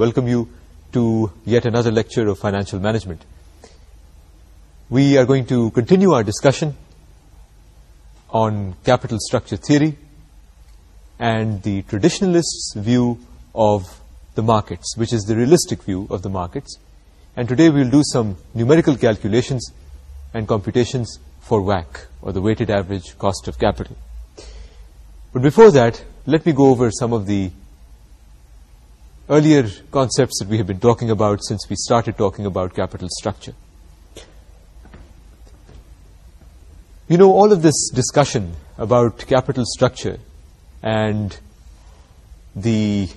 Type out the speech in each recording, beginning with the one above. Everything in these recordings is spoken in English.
welcome you to yet another lecture of financial management. We are going to continue our discussion on capital structure theory and the traditionalist's view of the markets, which is the realistic view of the markets. And today we'll do some numerical calculations and computations for WACC, or the weighted average cost of capital. But before that, let me go over some of the earlier concepts that we have been talking about since we started talking about capital structure. You know, all of this discussion about capital structure and the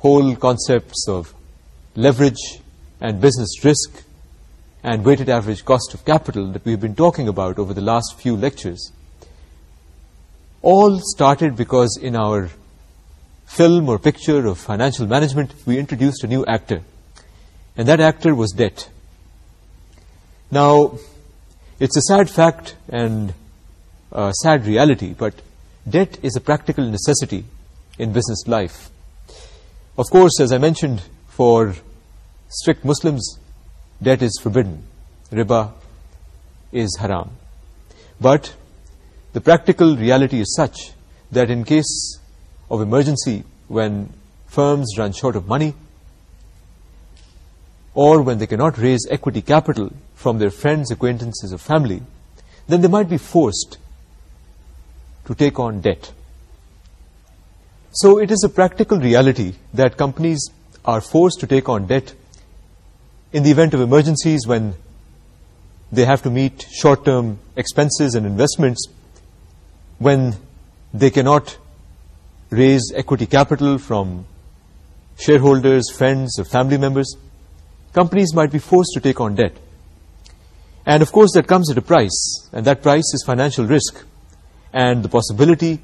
whole concepts of leverage and business risk and weighted average cost of capital that we've been talking about over the last few lectures all started because in our film or picture of financial management, we introduced a new actor. And that actor was debt. Now, it's a sad fact and sad reality, but debt is a practical necessity in business life. Of course, as I mentioned, for strict Muslims, debt is forbidden. Riba is haram. But the practical reality is such that in case of emergency when firms run short of money or when they cannot raise equity capital from their friends, acquaintances or family, then they might be forced to take on debt. So it is a practical reality that companies are forced to take on debt in the event of emergencies when they have to meet short-term expenses and investments when they cannot raise equity capital from shareholders, friends, or family members, companies might be forced to take on debt. And of course that comes at a price, and that price is financial risk, and the possibility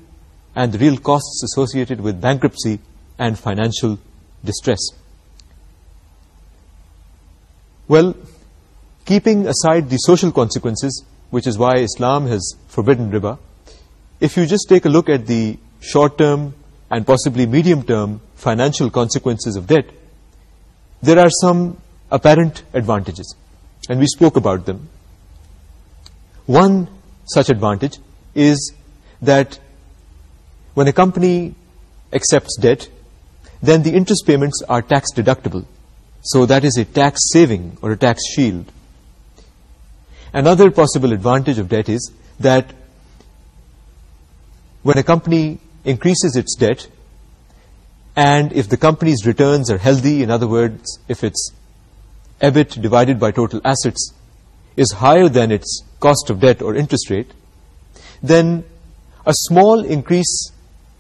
and the real costs associated with bankruptcy and financial distress. Well, keeping aside the social consequences, which is why Islam has forbidden riba, if you just take a look at the short term and possibly medium term financial consequences of debt there are some apparent advantages and we spoke about them. One such advantage is that when a company accepts debt then the interest payments are tax deductible. So that is a tax saving or a tax shield. Another possible advantage of debt is that when a company increases its debt, and if the company's returns are healthy, in other words, if its EBIT divided by total assets is higher than its cost of debt or interest rate, then a small increase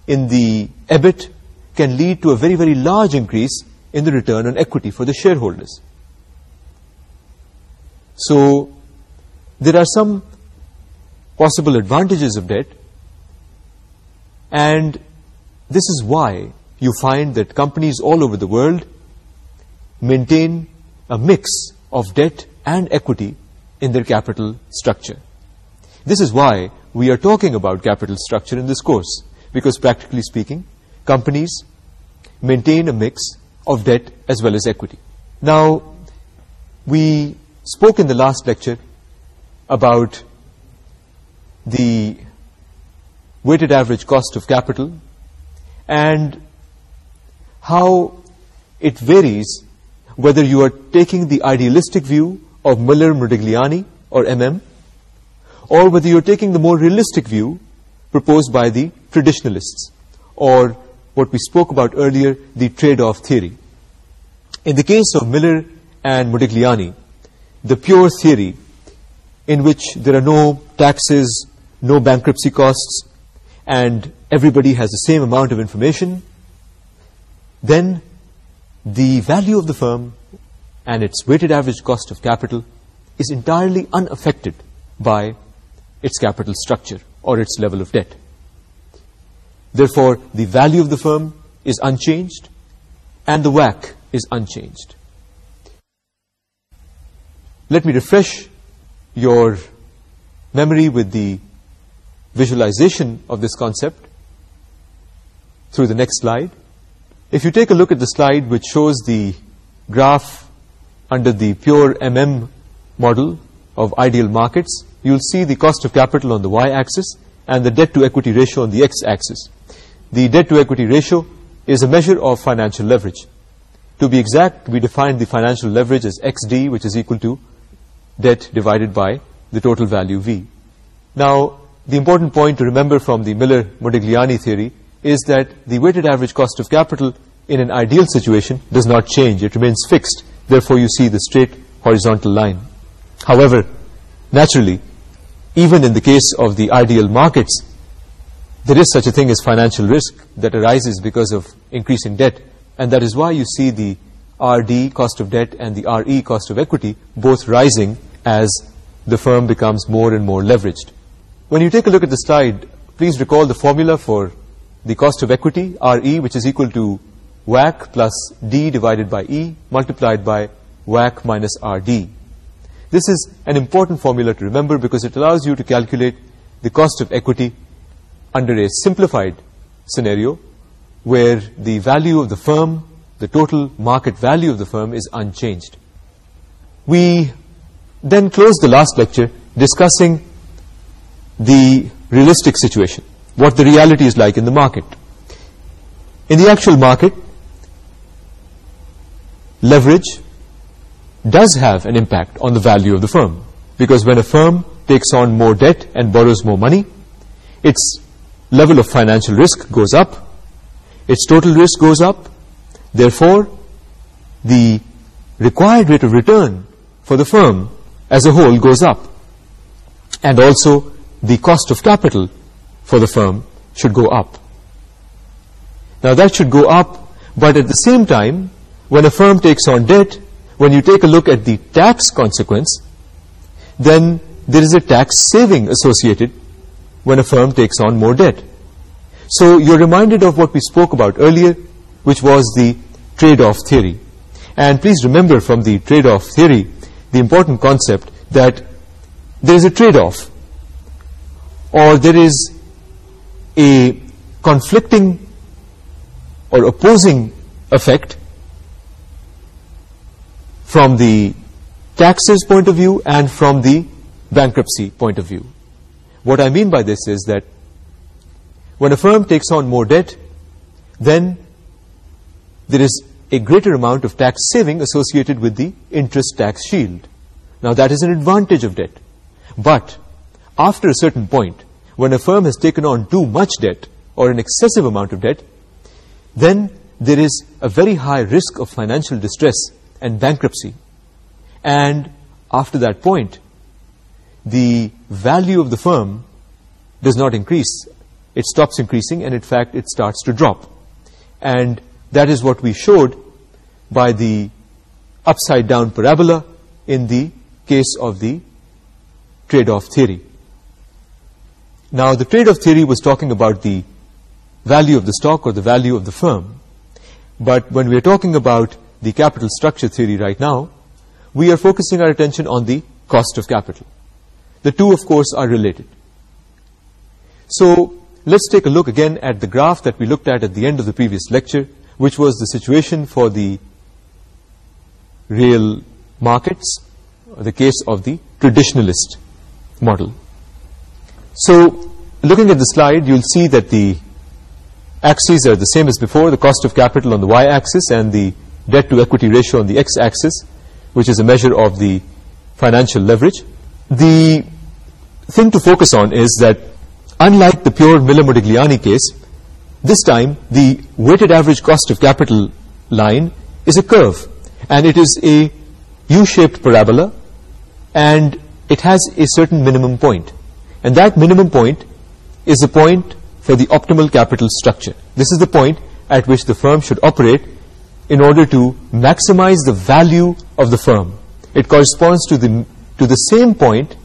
in the EBIT can lead to a very, very large increase in the return on equity for the shareholders. So, there are some possible advantages of debt, and this is why you find that companies all over the world maintain a mix of debt and equity in their capital structure this is why we are talking about capital structure in this course because practically speaking companies maintain a mix of debt as well as equity now we spoke in the last lecture about the weighted average cost of capital and how it varies whether you are taking the idealistic view of Miller-Modigliani or MM or whether you are taking the more realistic view proposed by the traditionalists or what we spoke about earlier, the trade-off theory. In the case of Miller and Modigliani, the pure theory in which there are no taxes, no bankruptcy costs, and everybody has the same amount of information, then the value of the firm and its weighted average cost of capital is entirely unaffected by its capital structure or its level of debt. Therefore, the value of the firm is unchanged and the WACC is unchanged. Let me refresh your memory with the visualization of this concept through the next slide. If you take a look at the slide which shows the graph under the pure MM model of ideal markets, you'll see the cost of capital on the y-axis and the debt-to-equity ratio on the x-axis. The debt-to-equity ratio is a measure of financial leverage. To be exact, we define the financial leverage as xd, which is equal to debt divided by the total value v. Now, the important point to remember from the Miller-Modigliani theory is that the weighted average cost of capital in an ideal situation does not change. It remains fixed. Therefore, you see the straight horizontal line. However, naturally, even in the case of the ideal markets, there is such a thing as financial risk that arises because of increasing debt. And that is why you see the RD cost of debt and the RE cost of equity both rising as the firm becomes more and more leveraged when you take a look at the slide, please recall the formula for the cost of equity, RE, which is equal to WAC plus D divided by E multiplied by WAC minus RD. This is an important formula to remember because it allows you to calculate the cost of equity under a simplified scenario where the value of the firm, the total market value of the firm is unchanged. We then closed the last lecture discussing the realistic situation, what the reality is like in the market. In the actual market, leverage does have an impact on the value of the firm because when a firm takes on more debt and borrows more money, its level of financial risk goes up, its total risk goes up, therefore the required rate of return for the firm as a whole goes up and also the cost of capital for the firm should go up. Now that should go up, but at the same time, when a firm takes on debt, when you take a look at the tax consequence, then there is a tax saving associated when a firm takes on more debt. So you're reminded of what we spoke about earlier, which was the trade-off theory. And please remember from the trade-off theory the important concept that there is a trade-off or there is a conflicting or opposing effect from the taxes point of view and from the bankruptcy point of view. What I mean by this is that when a firm takes on more debt, then there is a greater amount of tax saving associated with the interest tax shield. Now that is an advantage of debt. But after a certain point, when a firm has taken on too much debt or an excessive amount of debt, then there is a very high risk of financial distress and bankruptcy. And after that point, the value of the firm does not increase. It stops increasing and in fact it starts to drop. And that is what we showed by the upside-down parabola in the case of the trade-off theory. Now, the trade-off theory was talking about the value of the stock or the value of the firm. But when we are talking about the capital structure theory right now, we are focusing our attention on the cost of capital. The two, of course, are related. So, let's take a look again at the graph that we looked at at the end of the previous lecture, which was the situation for the real markets, the case of the traditionalist model. So, looking at the slide, you'll see that the axes are the same as before, the cost of capital on the y-axis and the debt-to-equity ratio on the x-axis, which is a measure of the financial leverage. The thing to focus on is that, unlike the pure Millermodigliani case, this time the weighted average cost of capital line is a curve, and it is a U-shaped parabola, and it has a certain minimum point. And that minimum point is the point for the optimal capital structure. This is the point at which the firm should operate in order to maximize the value of the firm. It corresponds to the, to the same point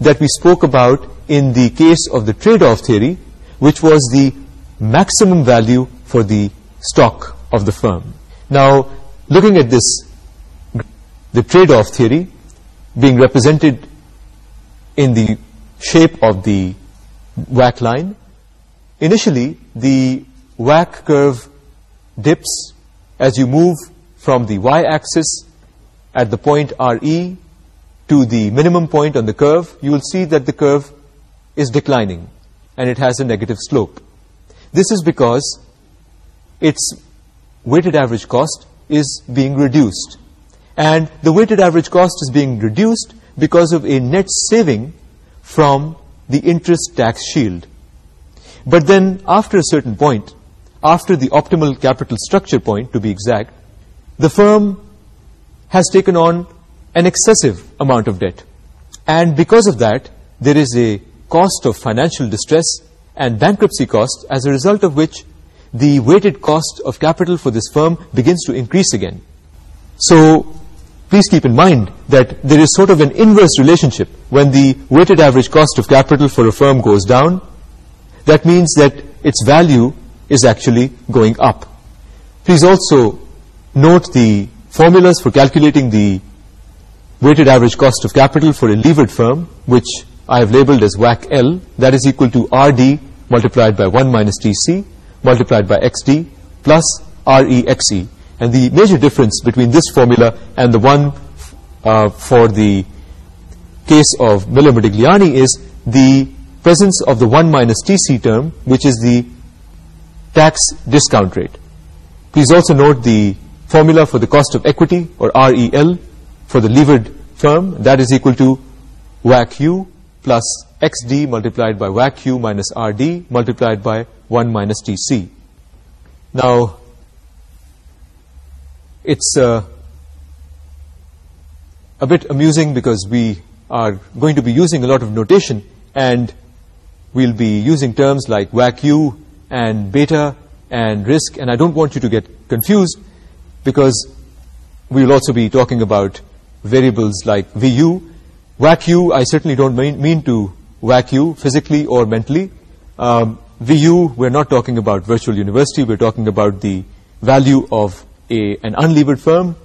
that we spoke about in the case of the trade-off theory, which was the maximum value for the stock of the firm. Now, looking at this, the trade-off theory being represented in the shape of the WACC line. Initially, the WACC curve dips as you move from the y-axis at the point RE to the minimum point on the curve. You will see that the curve is declining and it has a negative slope. This is because its weighted average cost is being reduced. And the weighted average cost is being reduced because of a net saving from the interest tax shield. But then after a certain point, after the optimal capital structure point to be exact, the firm has taken on an excessive amount of debt. And because of that, there is a cost of financial distress and bankruptcy costs. as a result of which the weighted cost of capital for this firm begins to increase again. So please keep in mind that there is sort of an inverse relationship when the weighted average cost of capital for a firm goes down, that means that its value is actually going up. Please also note the formulas for calculating the weighted average cost of capital for a levered firm, which I have labeled as WAC L, that is equal to RD multiplied by 1 minus TC multiplied by XD plus REXE. And the major difference between this formula and the one uh, for the case of Miller-Modigliani is the presence of the 1 minus TC term, which is the tax discount rate. Please also note the formula for the cost of equity, or REL, for the levered firm. That is equal to WACQ plus XD multiplied by WACQ minus RD multiplied by 1 minus TC. Now, it's uh, a bit amusing because we are going to be using a lot of notation and we'll be using terms like vacu and beta and risk and I don't want you to get confused because we'll also be talking about variables like VU. Vacu, I certainly don't mean, mean to vacu physically or mentally. Um, VU, we're not talking about virtual university, we're talking about the value of an unlevered firm.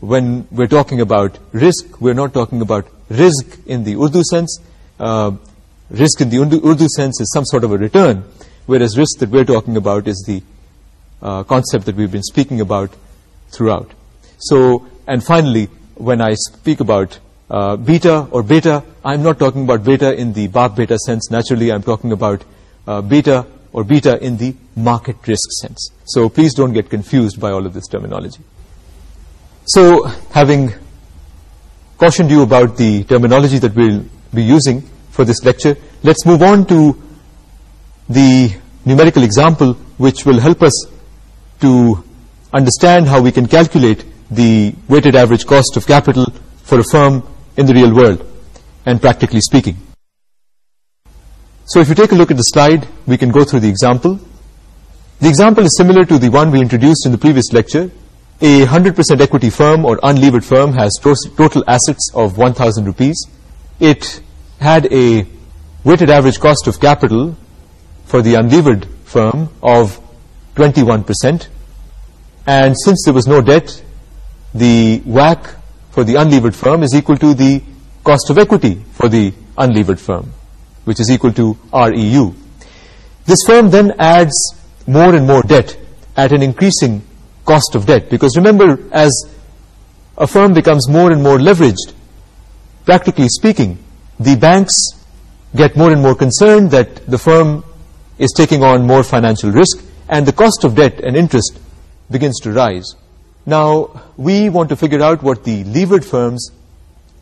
When we're talking about risk, we're not talking about risk in the Urdu sense. Uh, risk in the Urdu sense is some sort of a return, whereas risk that we're talking about is the uh, concept that we've been speaking about throughout. So, and finally, when I speak about uh, beta or beta, I'm not talking about beta in the Bach beta sense. Naturally, I'm talking about beta or beta in the market risk sense. So please don't get confused by all of this terminology. So having cautioned you about the terminology that we'll be using for this lecture, let's move on to the numerical example which will help us to understand how we can calculate the weighted average cost of capital for a firm in the real world and practically speaking. So if you take a look at the slide, we can go through the example. The example is similar to the one we introduced in the previous lecture. A 100% equity firm or unlevered firm has total assets of 1,000 rupees. It had a weighted average cost of capital for the unlevered firm of 21%. And since there was no debt, the WACC for the unlevered firm is equal to the cost of equity for the unlevered firm which is equal to REU. This firm then adds more and more debt at an increasing cost of debt because remember, as a firm becomes more and more leveraged, practically speaking, the banks get more and more concerned that the firm is taking on more financial risk and the cost of debt and interest begins to rise. Now, we want to figure out what the levered firm's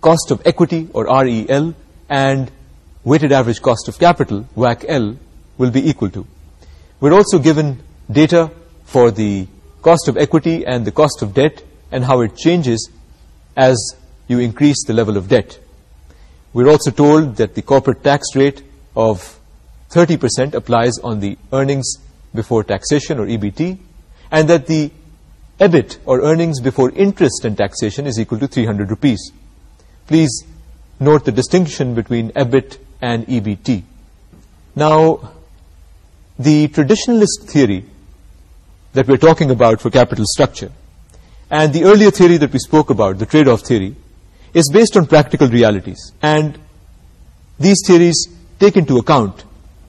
cost of equity, or REL, and weighted average cost of capital, WAC L, will be equal to. We're also given data for the cost of equity and the cost of debt and how it changes as you increase the level of debt. We're also told that the corporate tax rate of 30% applies on the earnings before taxation or EBT and that the EBIT or earnings before interest and taxation is equal to 300 rupees. Please note the distinction between EBIT and EBT. Now, the traditionalist theory that we're talking about for capital structure and the earlier theory that we spoke about, the trade-off theory, is based on practical realities. And these theories take into account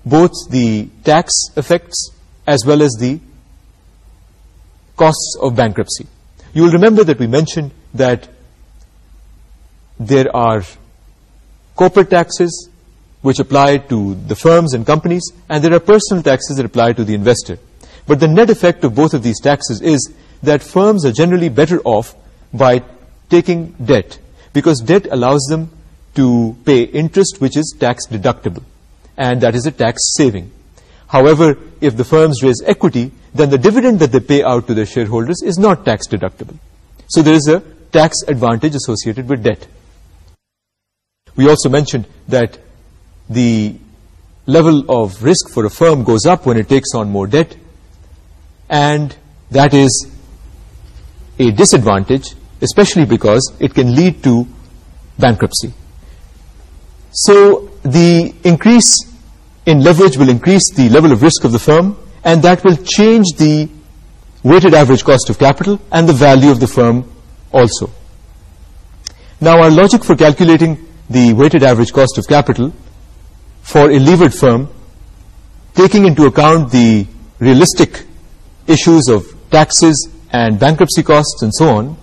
both the tax effects as well as the costs of bankruptcy. You will remember that we mentioned that there are corporate taxes, which apply to the firms and companies, and there are personal taxes that apply to the investor. But the net effect of both of these taxes is that firms are generally better off by taking debt, because debt allows them to pay interest which is tax deductible, and that is a tax saving. However, if the firms raise equity, then the dividend that they pay out to their shareholders is not tax deductible. So there is a tax advantage associated with debt. We also mentioned that the level of risk for a firm goes up when it takes on more debt and that is a disadvantage especially because it can lead to bankruptcy. So the increase in leverage will increase the level of risk of the firm and that will change the weighted average cost of capital and the value of the firm also. Now our logic for calculating the weighted average cost of capital for a levered firm, taking into account the realistic issues of taxes and bankruptcy costs and so on,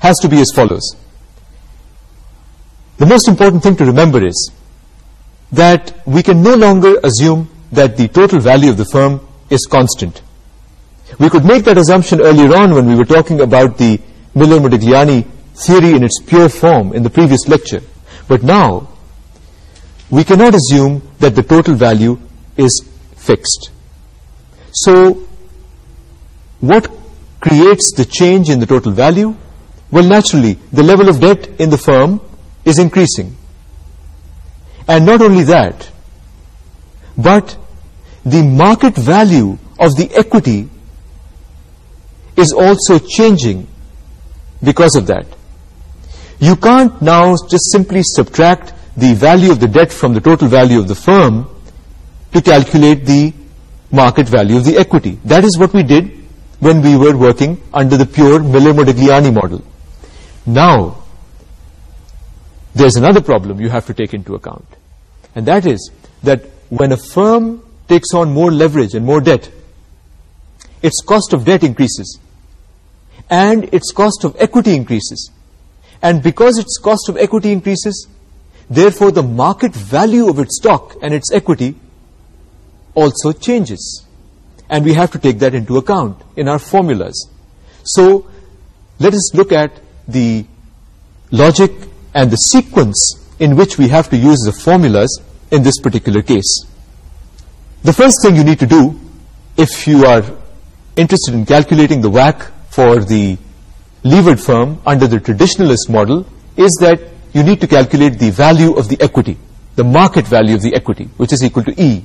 has to be as follows. The most important thing to remember is that we can no longer assume that the total value of the firm is constant. We could make that assumption earlier on when we were talking about the Miller-Modigliani theory in its pure form in the previous lecture. But now, we cannot assume that the total value is fixed. So, what creates the change in the total value? Well, naturally, the level of debt in the firm is increasing. And not only that, but the market value of the equity is also changing because of that. You can't now just simply subtract the value of the debt from the total value of the firm to calculate the market value of the equity. That is what we did when we were working under the pure Miller-Modigliani model. Now, there's another problem you have to take into account. And that is that when a firm takes on more leverage and more debt, its cost of debt increases and its cost of equity increases. And because its cost of equity increases, therefore the market value of it stock and its equity also changes and we have to take that into account in our formulas so let us look at the logic and the sequence in which we have to use the formulas in this particular case the first thing you need to do if you are interested in calculating the ویک for the levered firm under the traditionalist model is that you need to calculate the value of the equity, the market value of the equity, which is equal to E.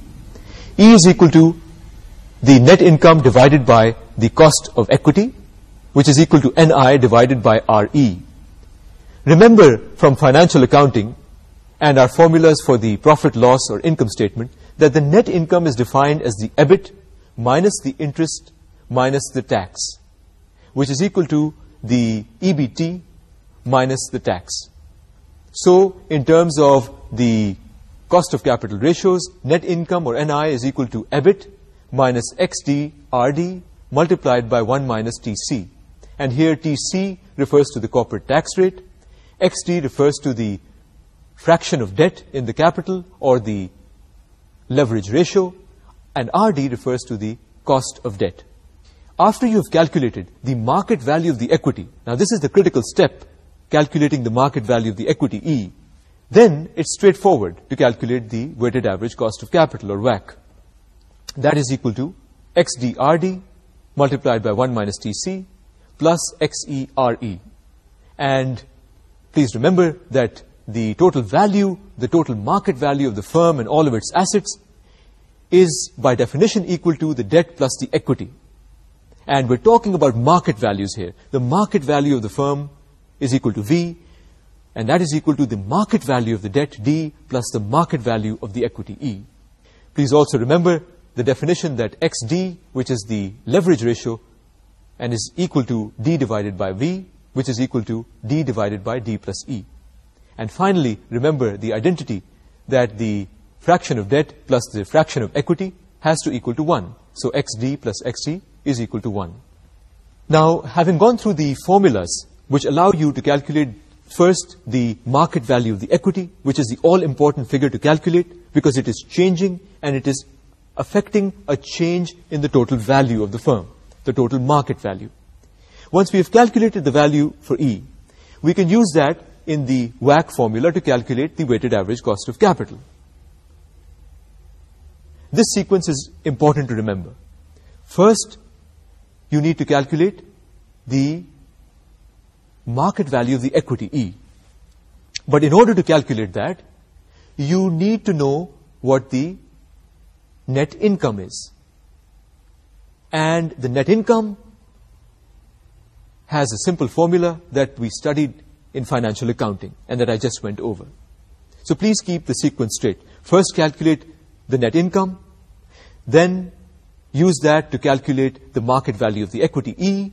E is equal to the net income divided by the cost of equity, which is equal to NI divided by RE. Remember from financial accounting and our formulas for the profit loss or income statement that the net income is defined as the EBIT minus the interest minus the tax, which is equal to the EBT minus the tax. So, in terms of the cost of capital ratios, net income or NI is equal to EBIT minus XD RD multiplied by 1 minus TC. And here TC refers to the corporate tax rate, XD refers to the fraction of debt in the capital or the leverage ratio, and RD refers to the cost of debt. After you have calculated the market value of the equity, now this is the critical step calculating the market value of the equity E, then it's straightforward to calculate the weighted average cost of capital or WACC. That is equal to XDRD multiplied by 1 minus TC plus XERE. And please remember that the total value, the total market value of the firm and all of its assets is by definition equal to the debt plus the equity. And we're talking about market values here. The market value of the firm is equal to V, and that is equal to the market value of the debt, D, plus the market value of the equity, E. Please also remember the definition that XD, which is the leverage ratio, and is equal to D divided by V, which is equal to D divided by D plus E. And finally, remember the identity that the fraction of debt plus the fraction of equity has to equal to 1. So XD plus XD is equal to 1. Now, having gone through the formulas which allow you to calculate first the market value of the equity, which is the all-important figure to calculate because it is changing and it is affecting a change in the total value of the firm, the total market value. Once we have calculated the value for E, we can use that in the WACC formula to calculate the weighted average cost of capital. This sequence is important to remember. First, you need to calculate the market value of the equity E. But in order to calculate that, you need to know what the net income is. And the net income has a simple formula that we studied in financial accounting and that I just went over. So please keep the sequence straight. First calculate the net income, then use that to calculate the market value of the equity E,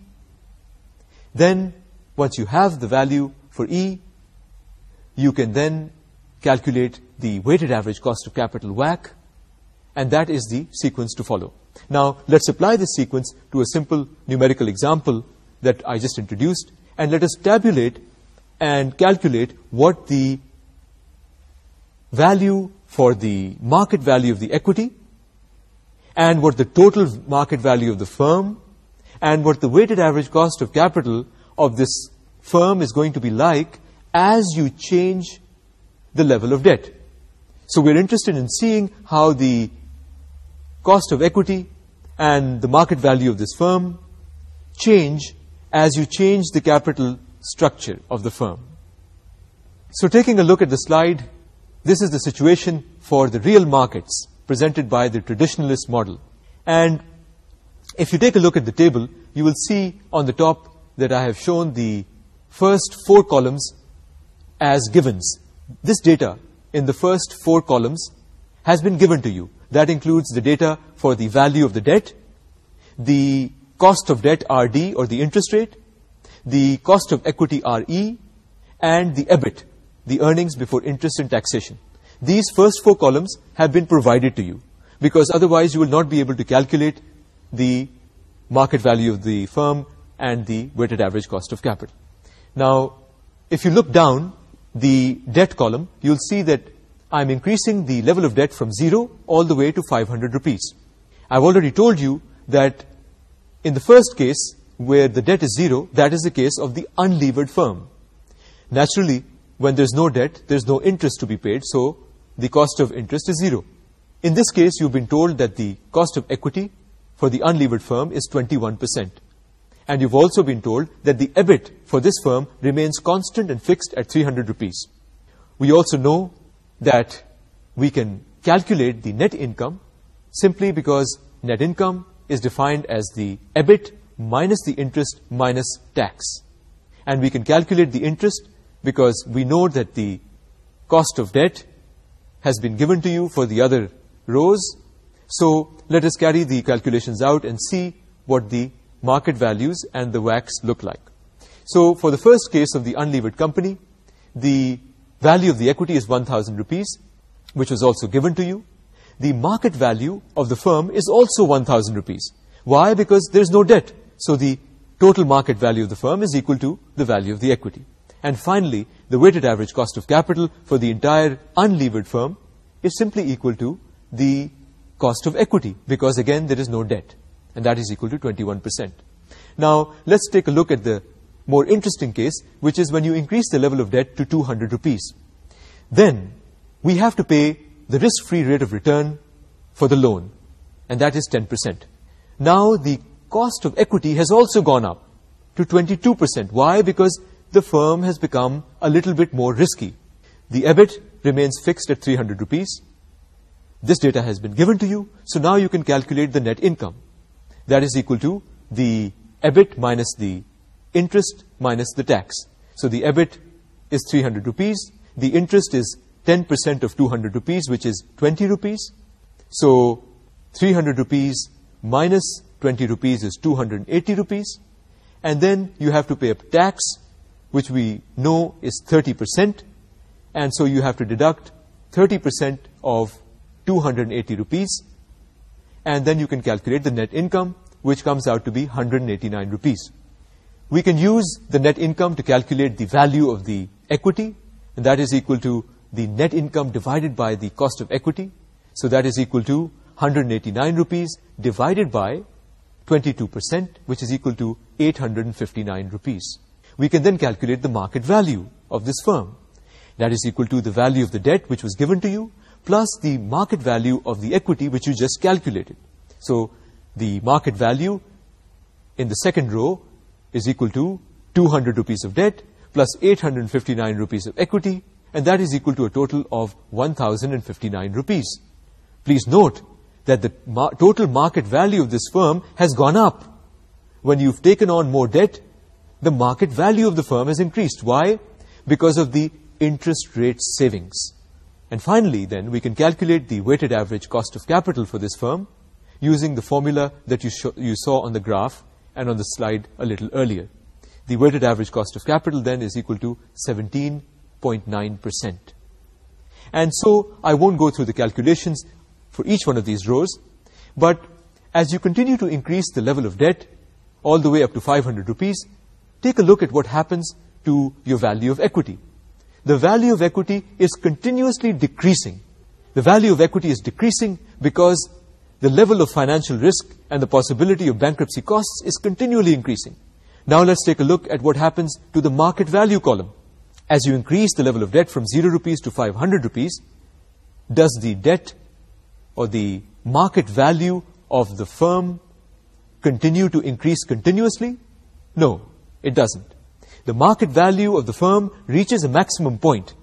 then once you have the value for E, you can then calculate the weighted average cost of capital WACC, and that is the sequence to follow. Now, let's apply this sequence to a simple numerical example that I just introduced, and let us tabulate and calculate what the value for the market value of the equity, and what the total market value of the firm, and what the weighted average cost of capital of this firm is going to be like as you change the level of debt. So we're interested in seeing how the cost of equity and the market value of this firm change as you change the capital structure of the firm. So taking a look at the slide, this is the situation for the real markets presented by the traditionalist model. And if you take a look at the table, you will see on the top that I have shown the first four columns as givens. This data in the first four columns has been given to you. That includes the data for the value of the debt, the cost of debt RD or the interest rate, the cost of equity RE, and the EBIT, the earnings before interest and taxation. These first four columns have been provided to you because otherwise you will not be able to calculate the market value of the firm, and the weighted average cost of capital. Now, if you look down the debt column, you'll see that I'm increasing the level of debt from zero all the way to 500 rupees. I've already told you that in the first case, where the debt is zero, that is the case of the unlevered firm. Naturally, when there's no debt, there's no interest to be paid, so the cost of interest is zero. In this case, you've been told that the cost of equity for the unlevered firm is 21%. And you've also been told that the EBIT for this firm remains constant and fixed at 300 rupees. We also know that we can calculate the net income simply because net income is defined as the EBIT minus the interest minus tax. And we can calculate the interest because we know that the cost of debt has been given to you for the other rows. So let us carry the calculations out and see what the market values and the WACs look like. So for the first case of the unlevered company, the value of the equity is 1,000 rupees, which was also given to you. The market value of the firm is also 1,000 rupees. Why? Because there is no debt. So the total market value of the firm is equal to the value of the equity. And finally, the weighted average cost of capital for the entire unlevered firm is simply equal to the cost of equity, because again, there is no debt and that is equal to 21%. Now, let's take a look at the more interesting case, which is when you increase the level of debt to 200 rupees. Then, we have to pay the risk-free rate of return for the loan, and that is 10%. Now, the cost of equity has also gone up to 22%. Why? Because the firm has become a little bit more risky. The EBIT remains fixed at 300 rupees. This data has been given to you, so now you can calculate the net income that is equal to the EBIT minus the interest minus the tax. So the EBIT is 300 rupees. The interest is 10% of 200 rupees, which is 20 rupees. So 300 rupees minus 20 rupees is 280 rupees. And then you have to pay a tax, which we know is 30%. And so you have to deduct 30% of 280 rupees and then you can calculate the net income, which comes out to be 189 rupees. We can use the net income to calculate the value of the equity, and that is equal to the net income divided by the cost of equity. So that is equal to 189 rupees divided by 22%, which is equal to 859 rupees. We can then calculate the market value of this firm. That is equal to the value of the debt which was given to you plus the market value of the equity which you just calculated. So the market value in the second row is equal to 200 rupees of debt plus 859 rupees of equity and that is equal to a total of 1059 rupees. Please note that the total market value of this firm has gone up. When you've taken on more debt, the market value of the firm has increased. Why? Because of the. Interest rate savings. And finally, then, we can calculate the weighted average cost of capital for this firm using the formula that you, you saw on the graph and on the slide a little earlier. The weighted average cost of capital, then, is equal to 17.9%. And so, I won't go through the calculations for each one of these rows, but as you continue to increase the level of debt all the way up to 500 rupees, take a look at what happens to your value of equity the value of equity is continuously decreasing. The value of equity is decreasing because the level of financial risk and the possibility of bankruptcy costs is continually increasing. Now let's take a look at what happens to the market value column. As you increase the level of debt from 0 rupees to 500 rupees, does the debt or the market value of the firm continue to increase continuously? No, it doesn't the market value of the firm reaches a maximum point,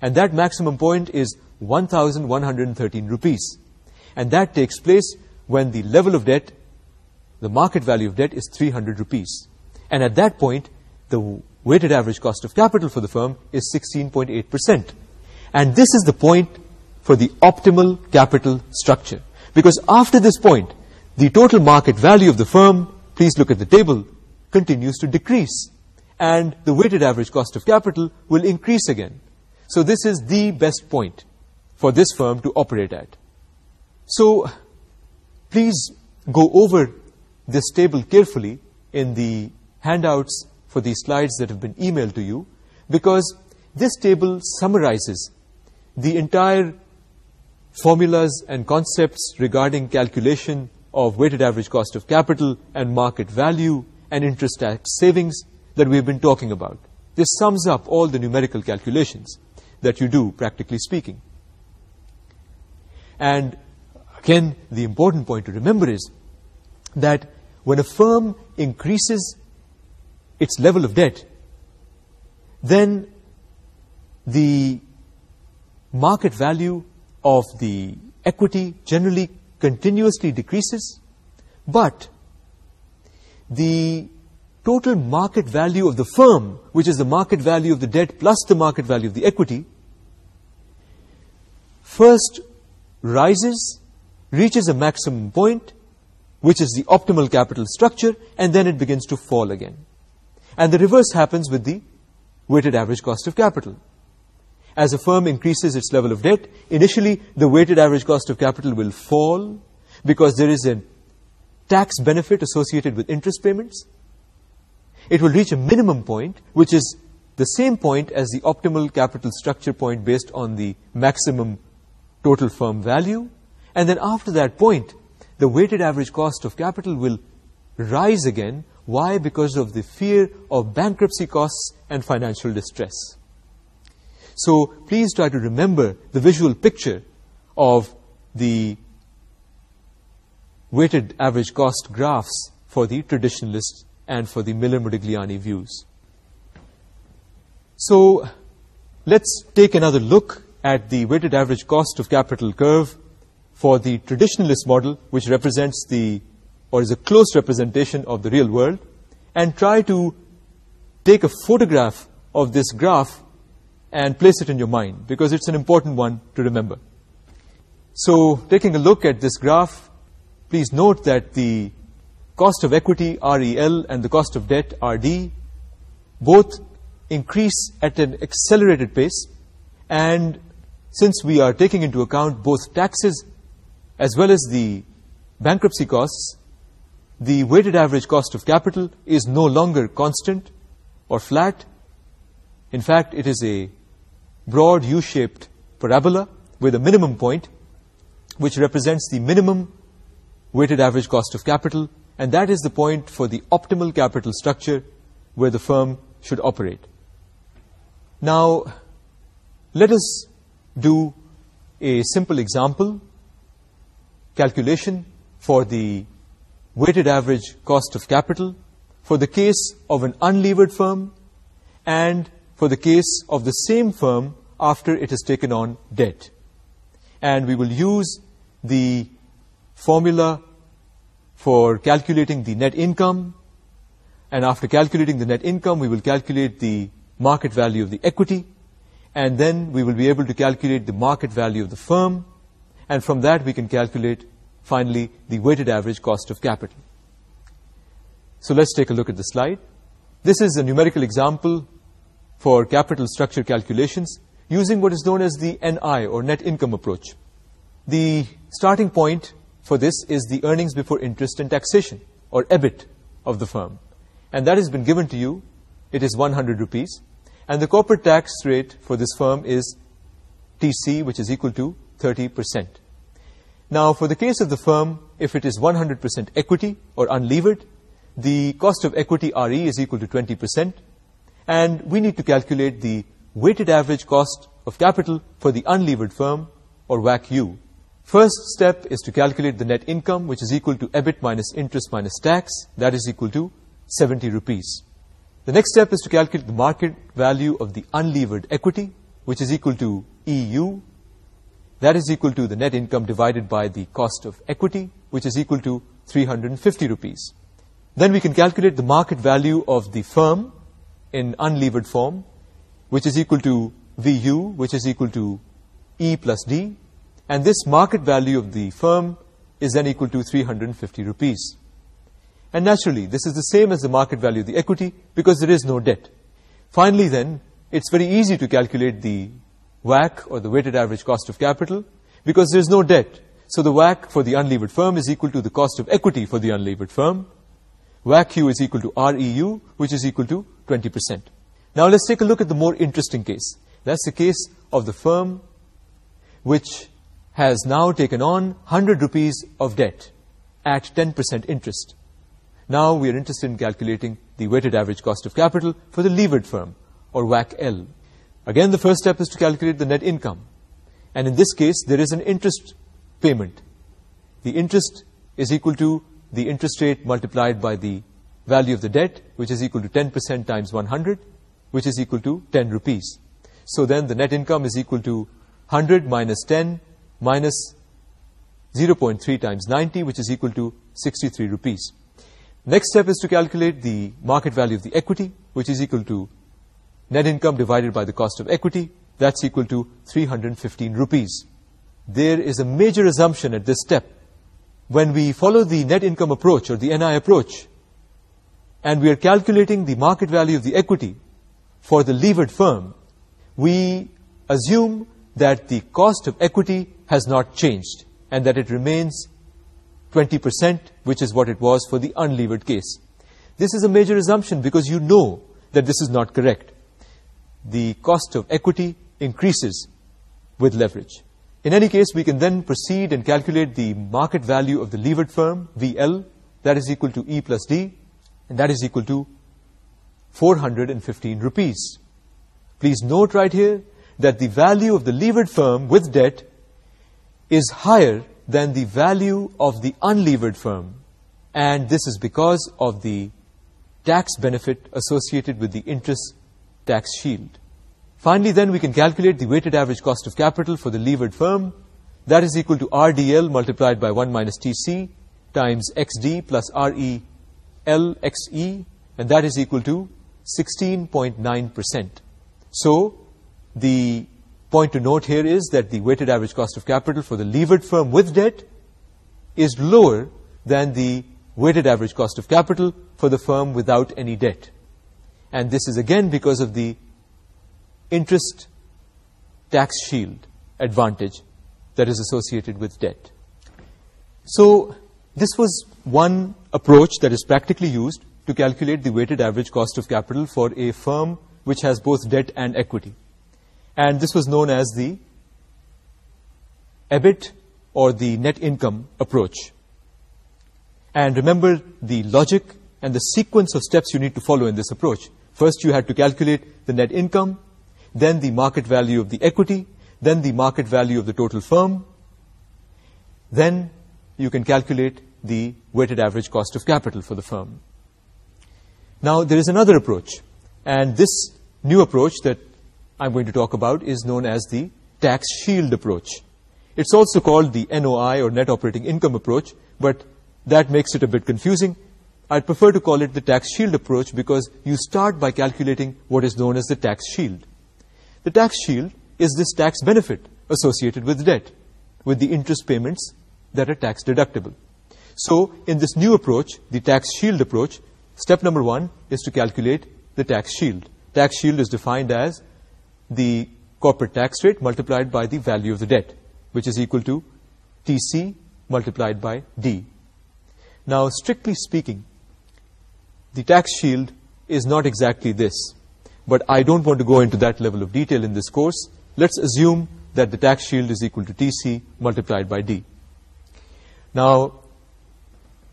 and that maximum point is 1,113 rupees. And that takes place when the level of debt, the market value of debt is 300 rupees. And at that point, the weighted average cost of capital for the firm is 16.8%. And this is the point for the optimal capital structure. Because after this point, the total market value of the firm, please look at the table, continues to decrease and the weighted average cost of capital will increase again. So this is the best point for this firm to operate at. So please go over this table carefully in the handouts for these slides that have been emailed to you because this table summarizes the entire formulas and concepts regarding calculation of weighted average cost of capital and market value and interest tax savings that we've been talking about. This sums up all the numerical calculations that you do, practically speaking. And again, the important point to remember is that when a firm increases its level of debt, then the market value of the equity generally continuously decreases, but the total market value of the firm, which is the market value of the debt plus the market value of the equity, first rises, reaches a maximum point, which is the optimal capital structure, and then it begins to fall again. And the reverse happens with the weighted average cost of capital. As a firm increases its level of debt, initially the weighted average cost of capital will fall because there is a tax benefit associated with interest payments, it will reach a minimum point, which is the same point as the optimal capital structure point based on the maximum total firm value. And then after that point, the weighted average cost of capital will rise again. Why? Because of the fear of bankruptcy costs and financial distress. So please try to remember the visual picture of the weighted average cost graphs for the traditionalists and for the Miller Modigliani views. So let's take another look at the weighted average cost of capital curve for the traditionalist model, which represents the or is a close representation of the real world, and try to take a photograph of this graph and place it in your mind because it's an important one to remember. So taking a look at this graph, please note that the cost of equity, REL, and the cost of debt, RD, both increase at an accelerated pace. And since we are taking into account both taxes as well as the bankruptcy costs, the weighted average cost of capital is no longer constant or flat. In fact, it is a broad U-shaped parabola with a minimum point, which represents the minimum weighted average cost of capital and that is the point for the optimal capital structure where the firm should operate. Now, let us do a simple example calculation for the weighted average cost of capital for the case of an unlevered firm and for the case of the same firm after it has taken on debt. And we will use the formula for calculating the net income and after calculating the net income we will calculate the market value of the equity and then we will be able to calculate the market value of the firm and from that we can calculate finally the weighted average cost of capital. So let's take a look at the slide. This is a numerical example for capital structure calculations using what is known as the NI or net income approach. The starting point for this is the earnings before interest and taxation or EBIT of the firm. And that has been given to you. It is 100 rupees. And the corporate tax rate for this firm is TC which is equal to 30% now for the case of the firm if it is 100% equity or unlevered the cost of equity RE is equal to 20% and we need to calculate the weighted average cost of capital for the unlevered firm or WACU First step is to calculate the net income, which is equal to EBIT minus interest minus tax. That is equal to 70 rupees. The next step is to calculate the market value of the unlevered equity, which is equal to EU. That is equal to the net income divided by the cost of equity, which is equal to 350 rupees. Then we can calculate the market value of the firm in unlevered form, which is equal to VU, which is equal to E plus D, and this market value of the firm is then equal to 350 rupees. And naturally, this is the same as the market value of the equity because there is no debt. Finally then, it's very easy to calculate the WACC or the weighted average cost of capital because there is no debt. So the WACC for the unlevered firm is equal to the cost of equity for the unlevered firm. WACC is equal to REU, which is equal to 20%. Now let's take a look at the more interesting case. That's the case of the firm which has now taken on 100 rupees of debt at 10% interest. Now we are interested in calculating the weighted average cost of capital for the levered firm, or WACL. Again, the first step is to calculate the net income. And in this case, there is an interest payment. The interest is equal to the interest rate multiplied by the value of the debt, which is equal to 10% times 100, which is equal to 10 rupees. So then the net income is equal to 100 minus 10 minus 0.3 times 90, which is equal to 63 rupees. Next step is to calculate the market value of the equity, which is equal to net income divided by the cost of equity. That's equal to 315 rupees. There is a major assumption at this step. When we follow the net income approach or the NI approach, and we are calculating the market value of the equity for the levered firm, we assume that the cost of equity has not changed and that it remains 20% which is what it was for the unlevered case. This is a major assumption because you know that this is not correct. The cost of equity increases with leverage. In any case, we can then proceed and calculate the market value of the levered firm, VL, that is equal to E plus D, and that is equal to 415 rupees. Please note right here that the value of the levered firm with debt is higher than the value of the unlevered firm and this is because of the tax benefit associated with the interest tax shield. Finally then we can calculate the weighted average cost of capital for the levered firm that is equal to RDL multiplied by 1 minus TC times XD plus RE RELXE and that is equal to 16.9%. So the point to note here is that the weighted average cost of capital for the levered firm with debt is lower than the weighted average cost of capital for the firm without any debt. And this is again because of the interest tax shield advantage that is associated with debt. So this was one approach that is practically used to calculate the weighted average cost of capital for a firm which has both debt and equity and this was known as the EBIT or the net income approach. And remember the logic and the sequence of steps you need to follow in this approach. First, you had to calculate the net income, then the market value of the equity, then the market value of the total firm, then you can calculate the weighted average cost of capital for the firm. Now, there is another approach, and this new approach that I'm going to talk about is known as the tax shield approach. It's also called the NOI or net operating income approach, but that makes it a bit confusing. I'd prefer to call it the tax shield approach because you start by calculating what is known as the tax shield. The tax shield is this tax benefit associated with debt, with the interest payments that are tax deductible. So in this new approach, the tax shield approach, step number one is to calculate the tax shield. Tax shield is defined as the corporate tax rate multiplied by the value of the debt, which is equal to TC multiplied by D. Now, strictly speaking, the tax shield is not exactly this, but I don't want to go into that level of detail in this course. Let's assume that the tax shield is equal to TC multiplied by D. Now,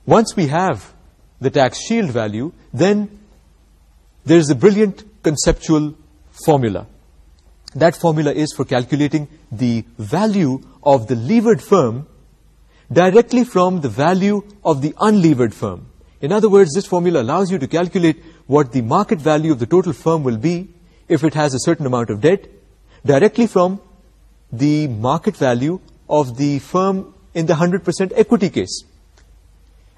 once we have the tax shield value, then there's a brilliant conceptual formula that formula is for calculating the value of the levered firm directly from the value of the unlevered firm. In other words, this formula allows you to calculate what the market value of the total firm will be if it has a certain amount of debt directly from the market value of the firm in the 100% equity case.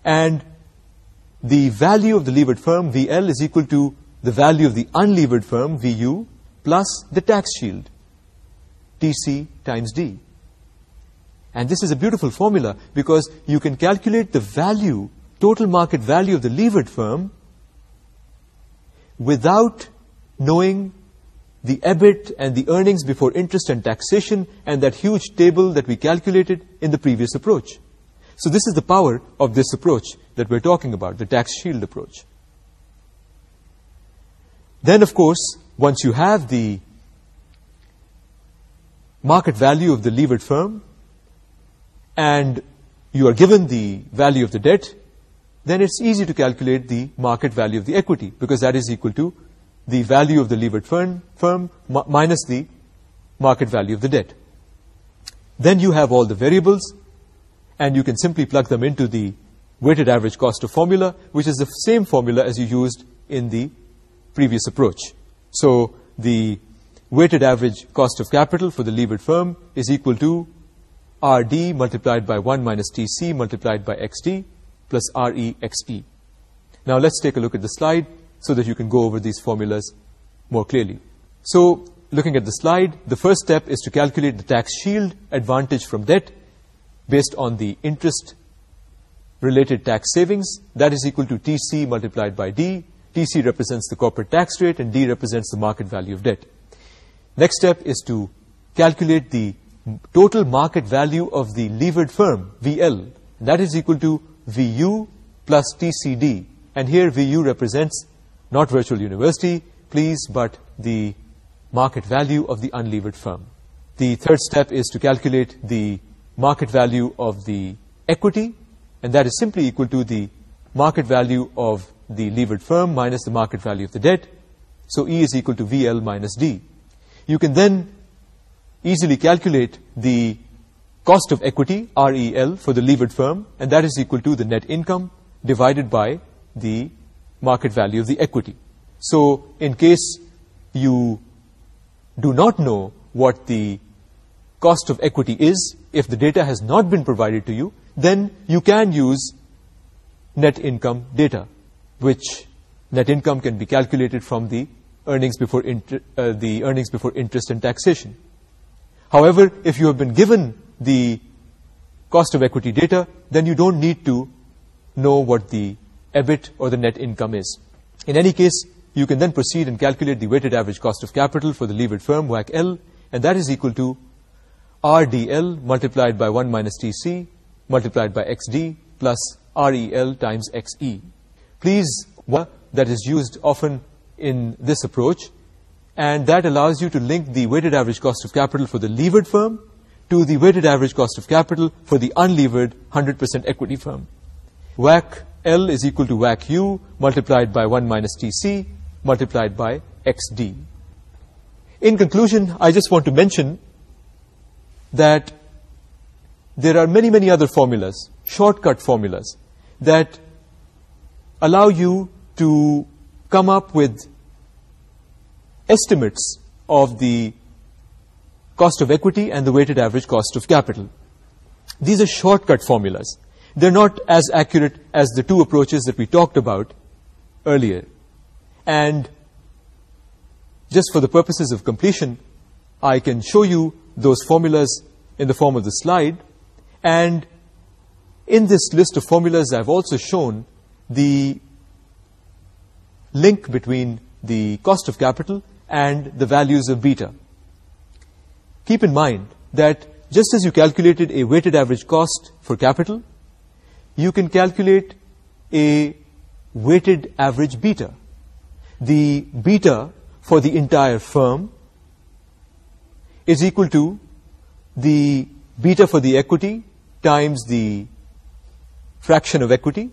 And the value of the levered firm, VL, is equal to the value of the unlevered firm, VU, plus the tax shield, TC times D. And this is a beautiful formula because you can calculate the value, total market value of the levered firm without knowing the EBIT and the earnings before interest and taxation and that huge table that we calculated in the previous approach. So this is the power of this approach that we're talking about, the tax shield approach. Then, of course, once you have the market value of the levered firm and you are given the value of the debt, then it's easy to calculate the market value of the equity because that is equal to the value of the levered firm, minus the market value of the debt. Then you have all the variables and you can simply plug them into the weighted average cost of formula, which is the same formula as you used in the previous approach. So the weighted average cost of capital for the levered firm is equal to RD multiplied by 1 minus TC multiplied by XD plus REXE. Now let's take a look at the slide so that you can go over these formulas more clearly. So looking at the slide, the first step is to calculate the tax shield advantage from debt based on the interest-related tax savings. That is equal to TC multiplied by D TC represents the corporate tax rate and D represents the market value of debt. Next step is to calculate the total market value of the levered firm, VL. That is equal to VU plus TCD. And here VU represents not virtual university, please, but the market value of the unlevered firm. The third step is to calculate the market value of the equity, and that is simply equal to the market value of the levered firm minus the market value of the debt. So E is equal to VL minus D. You can then easily calculate the cost of equity, REL, for the levered firm, and that is equal to the net income divided by the market value of the equity. So in case you do not know what the cost of equity is, if the data has not been provided to you, then you can use net income data which net income can be calculated from the earnings before uh, the earnings before interest and taxation however if you have been given the cost of equity data then you don't need to know what the EBIT or the net income is in any case you can then proceed and calculate the weighted average cost of capital for the levered firm WACC L and that is equal to RDL multiplied by 1 minus TC multiplied by XD plus REL times XE please that is used often in this approach and that allows you to link the weighted average cost of capital for the levered firm to the weighted average cost of capital for the unlevered 100% equity firm. WACC L is equal to WACC U multiplied by 1 minus TC multiplied by XD. In conclusion, I just want to mention that there are many, many other formulas, shortcut formulas, that allow you to come up with estimates of the cost of equity and the weighted average cost of capital. These are shortcut formulas. They're not as accurate as the two approaches that we talked about earlier. And just for the purposes of completion, I can show you those formulas in the form of the slide. And in this list of formulas, I've also shown the link between the cost of capital and the values of beta. Keep in mind that just as you calculated a weighted average cost for capital, you can calculate a weighted average beta. The beta for the entire firm is equal to the beta for the equity times the fraction of equity,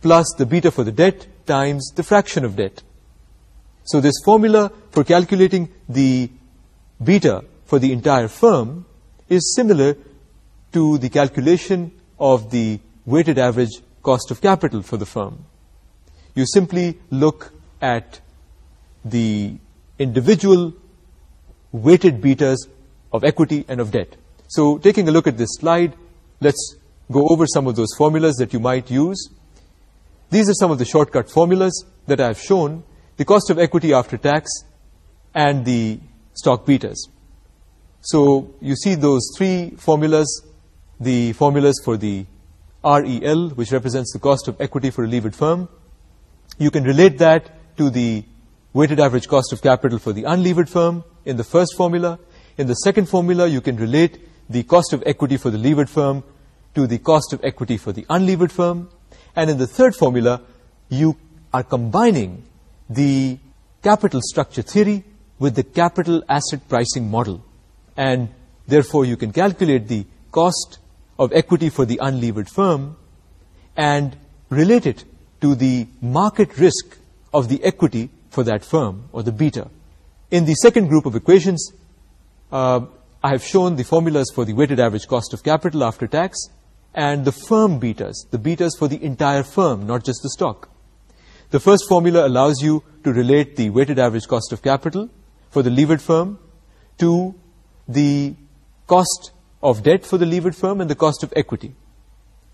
plus the beta for the debt times the fraction of debt. So this formula for calculating the beta for the entire firm is similar to the calculation of the weighted average cost of capital for the firm. You simply look at the individual weighted betas of equity and of debt. So taking a look at this slide, let's go over some of those formulas that you might use. These are some of the shortcut formulas that I have shown, the cost of equity after tax, and the stock betas. So you see those three formulas, the formulas for the REL, which represents the cost of equity for a levered firm. You can relate that to the weighted average cost of capital for the unlevered firm in the first formula. In the second formula, you can relate the cost of equity for the levered firm to the cost of equity for the unlevered firm and in the third formula you are combining the capital structure theory with the capital asset pricing model and therefore you can calculate the cost of equity for the unlevered firm and relate it to the market risk of the equity for that firm or the beta. In the second group of equations, uh, I have shown the formulas for the weighted average cost of capital after tax, and the firm betas, the betas for the entire firm, not just the stock. The first formula allows you to relate the weighted average cost of capital for the levered firm to the cost of debt for the levered firm and the cost of equity.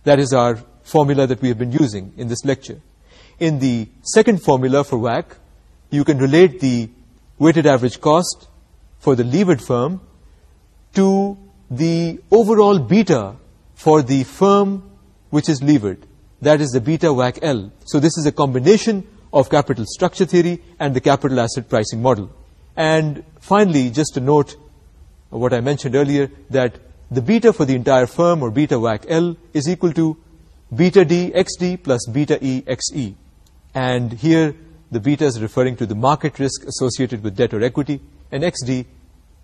That is our formula that we have been using in this lecture. In the second formula for WACC, you can relate the weighted average cost for the levered firm to the overall beta for the firm which is levered. That is the beta WACC L. So this is a combination of capital structure theory and the capital asset pricing model. And finally, just to note uh, what I mentioned earlier, that the beta for the entire firm or beta WACC L is equal to beta D X D plus beta E X E. And here the betas referring to the market risk associated with debt or equity, and XD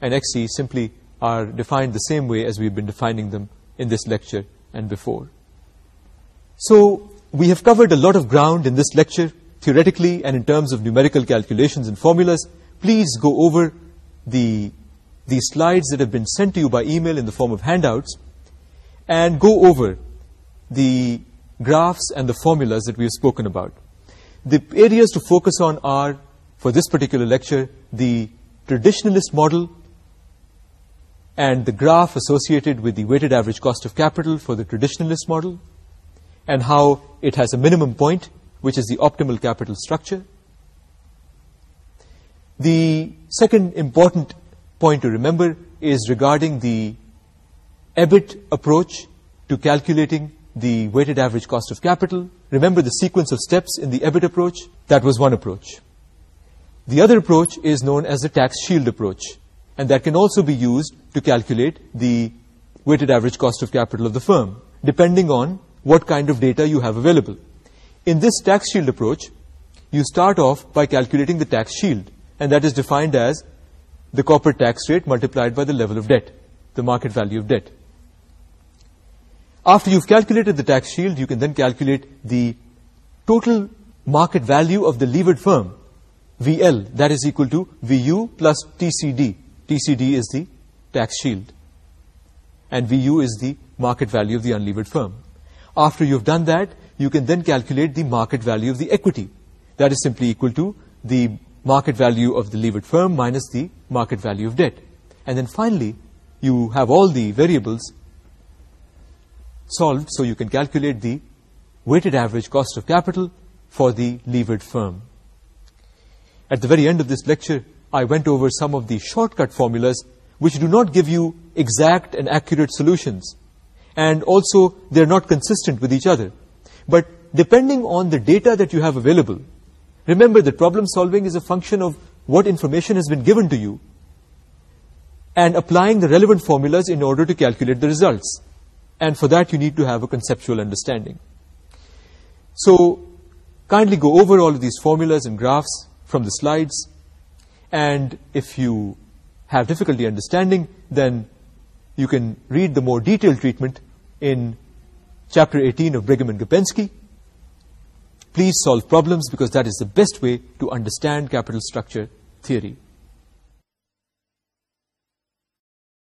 and XE simply are defined the same way as we've been defining them in this lecture and before. So we have covered a lot of ground in this lecture, theoretically and in terms of numerical calculations and formulas. Please go over the, the slides that have been sent to you by email in the form of handouts and go over the graphs and the formulas that we have spoken about. The areas to focus on are, for this particular lecture, the traditionalist model, and the graph associated with the weighted average cost of capital for the traditionalist model, and how it has a minimum point, which is the optimal capital structure. The second important point to remember is regarding the EBIT approach to calculating the weighted average cost of capital. Remember the sequence of steps in the EBIT approach? That was one approach. The other approach is known as the tax shield approach and that can also be used to calculate the weighted average cost of capital of the firm, depending on what kind of data you have available. In this tax shield approach, you start off by calculating the tax shield, and that is defined as the corporate tax rate multiplied by the level of debt, the market value of debt. After you've calculated the tax shield, you can then calculate the total market value of the levered firm, VL, that is equal to VU plus TCD, TCD is the tax shield and VU is the market value of the unlevered firm. After you've done that, you can then calculate the market value of the equity. That is simply equal to the market value of the levered firm minus the market value of debt. And then finally, you have all the variables solved so you can calculate the weighted average cost of capital for the levered firm. At the very end of this lecture, I went over some of the shortcut formulas which do not give you exact and accurate solutions and also they are not consistent with each other. But depending on the data that you have available, remember that problem solving is a function of what information has been given to you and applying the relevant formulas in order to calculate the results. And for that you need to have a conceptual understanding. So kindly go over all of these formulas and graphs from the slides. And if you have difficulty understanding then you can read the more detailed treatment in chapter eighteen of Brigham Gapenski please solve problems because that is the best way to understand capital structure theory